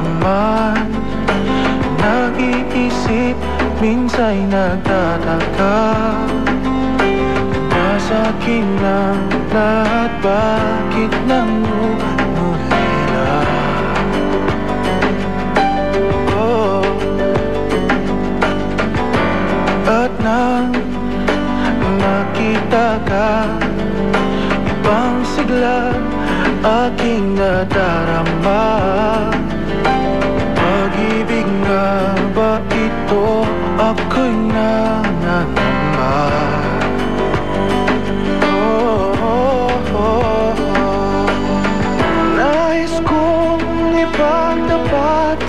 Naman. Nag-iisip, minsa'y nagtataka. Nasa akin lang lahat Bakit nangungulila Oh. At nang makita ka Ibang sigla aking nadarama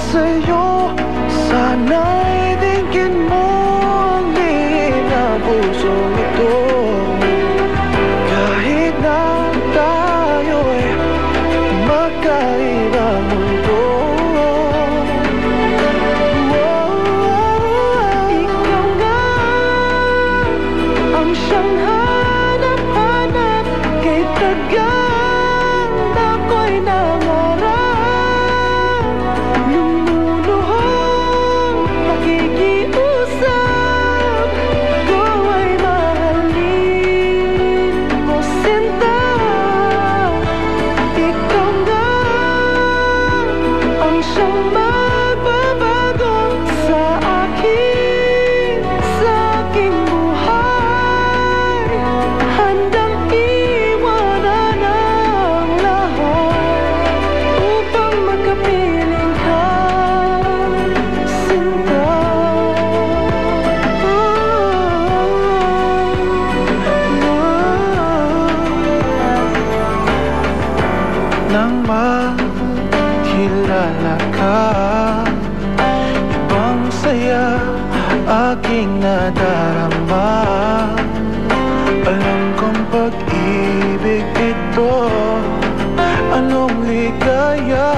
sa'yo Sana'y dinggin mo ang lihim na ito Kahit na tayo'y magkaibang mundo. Ikaw nga ang siyang hanap-hanap. Kay tagang ako'y nangarap ang siyang makilala ka Ibang saya aking nadarama. Alam kong pag-ibig ito Anong ligaya